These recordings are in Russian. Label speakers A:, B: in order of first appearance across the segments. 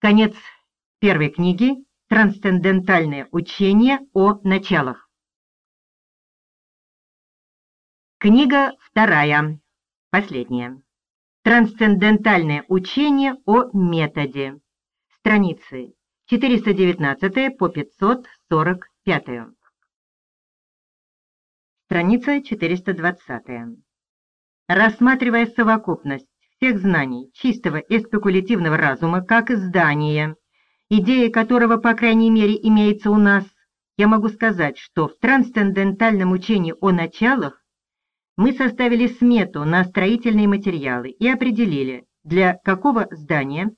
A: Конец первой книги «Трансцендентальное учение о началах». Книга вторая, последняя. Трансцендентальное учение о методе. Страницы 419 по 545. Страница 420. Рассматривая совокупность всех знаний чистого и спекулятивного разума как здание, идея которого, по крайней мере, имеется у нас, я могу сказать, что в трансцендентальном учении о началах мы составили смету на строительные материалы и определили, для какого здания,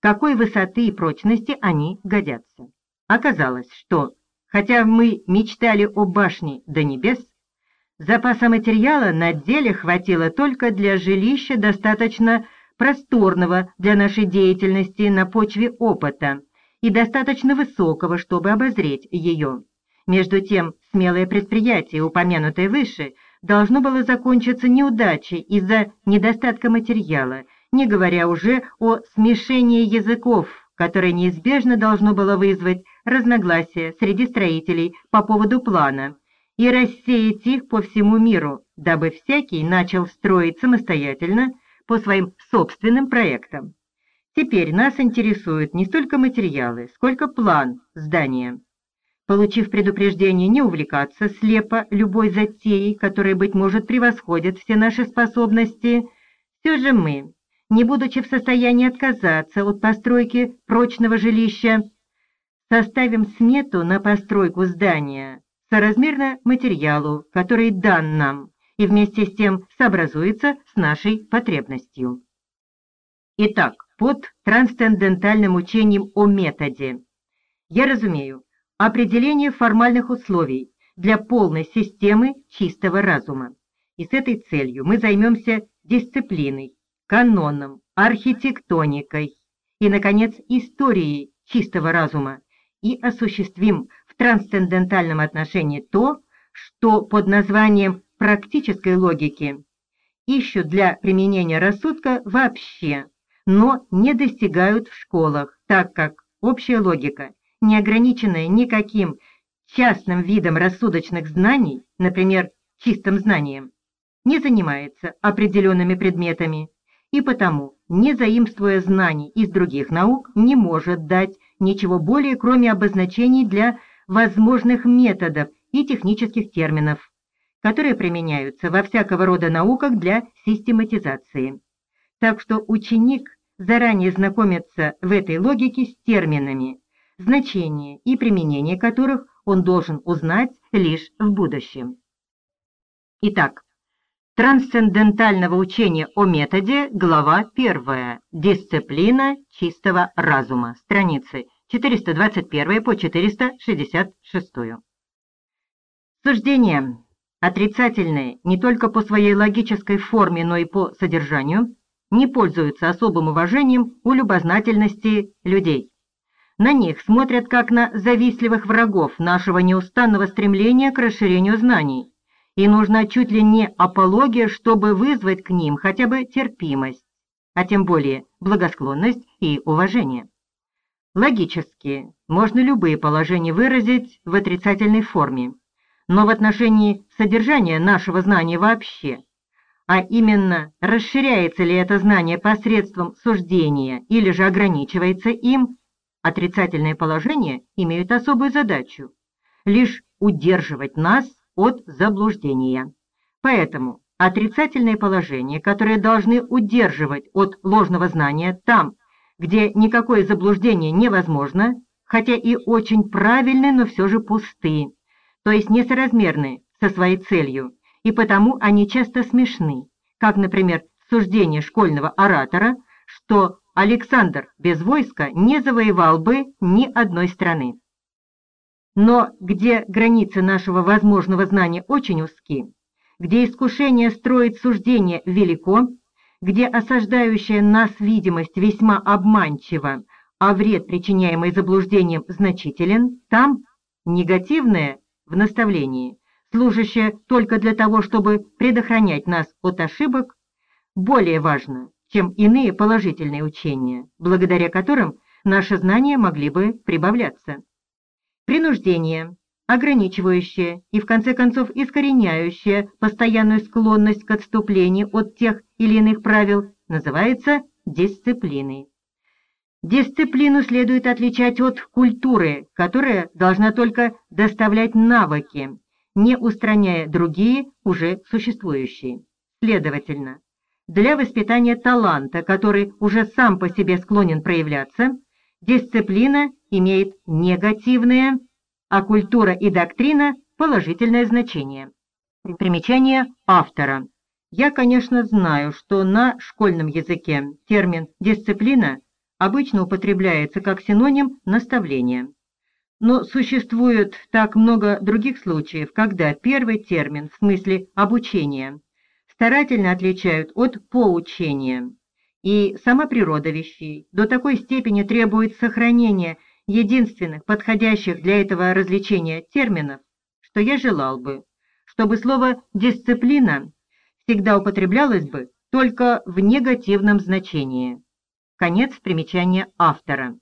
A: какой высоты и прочности они годятся. Оказалось, что, хотя мы мечтали о башне до небес, Запаса материала на деле хватило только для жилища достаточно просторного для нашей деятельности на почве опыта и достаточно высокого, чтобы обозреть ее. Между тем, смелое предприятие, упомянутое выше, должно было закончиться неудачей из-за недостатка материала, не говоря уже о смешении языков, которое неизбежно должно было вызвать разногласия среди строителей по поводу плана, и рассеять их по всему миру, дабы всякий начал строить самостоятельно по своим собственным проектам. Теперь нас интересуют не столько материалы, сколько план здания. Получив предупреждение не увлекаться слепо любой затеей, которая, быть может, превосходит все наши способности, все же мы, не будучи в состоянии отказаться от постройки прочного жилища, составим смету на постройку здания, соразмерно материалу, который дан нам, и вместе с тем сообразуется с нашей потребностью. Итак, под трансцендентальным учением о методе я разумею определение формальных условий для полной системы чистого разума. И с этой целью мы займемся дисциплиной, каноном, архитектоникой и, наконец, историей чистого разума и осуществим трансцендентальном отношении то, что под названием практической логики ищут для применения рассудка вообще, но не достигают в школах, так как общая логика, не ограниченная никаким частным видом рассудочных знаний, например, чистым знанием, не занимается определенными предметами и потому, не заимствуя знаний из других наук, не может дать ничего более, кроме обозначений для возможных методов и технических терминов, которые применяются во всякого рода науках для систематизации. Так что ученик заранее знакомится в этой логике с терминами, значение и применение которых он должен узнать лишь в будущем. Итак, трансцендентального учения о методе, глава 1, дисциплина чистого разума, страницы 421 по 466. Суждения, отрицательные не только по своей логической форме, но и по содержанию, не пользуются особым уважением у любознательности людей. На них смотрят как на завистливых врагов нашего неустанного стремления к расширению знаний, и нужна чуть ли не апология, чтобы вызвать к ним хотя бы терпимость, а тем более благосклонность и уважение. Логически можно любые положения выразить в отрицательной форме, но в отношении содержания нашего знания вообще, а именно расширяется ли это знание посредством суждения или же ограничивается им, отрицательные положения имеют особую задачу – лишь удерживать нас от заблуждения. Поэтому отрицательные положения, которые должны удерживать от ложного знания там, где никакое заблуждение невозможно, хотя и очень правильны, но все же пусты, то есть несоразмерны со своей целью, и потому они часто смешны, как, например, суждение школьного оратора, что Александр без войска не завоевал бы ни одной страны. Но где границы нашего возможного знания очень узки, где искушение строить суждение велико, где осаждающая нас видимость весьма обманчива, а вред, причиняемый заблуждением, значителен, там негативное в наставлении, служащее только для того, чтобы предохранять нас от ошибок, более важно, чем иные положительные учения, благодаря которым наши знания могли бы прибавляться. Принуждение, ограничивающее и в конце концов искореняющее постоянную склонность к отступлению от тех или иных правил, называется дисциплиной. Дисциплину следует отличать от культуры, которая должна только доставлять навыки, не устраняя другие, уже существующие. Следовательно, для воспитания таланта, который уже сам по себе склонен проявляться, дисциплина имеет негативное, а культура и доктрина – положительное значение. Примечание автора. Я, конечно, знаю, что на школьном языке термин «дисциплина» обычно употребляется как синоним наставления. Но существует так много других случаев, когда первый термин в смысле обучения старательно отличают от поучения. И сама природа вещей до такой степени требует сохранения единственных подходящих для этого развлечения терминов, что я желал бы, чтобы слово «дисциплина» всегда употреблялось бы только в негативном значении. Конец примечания автора.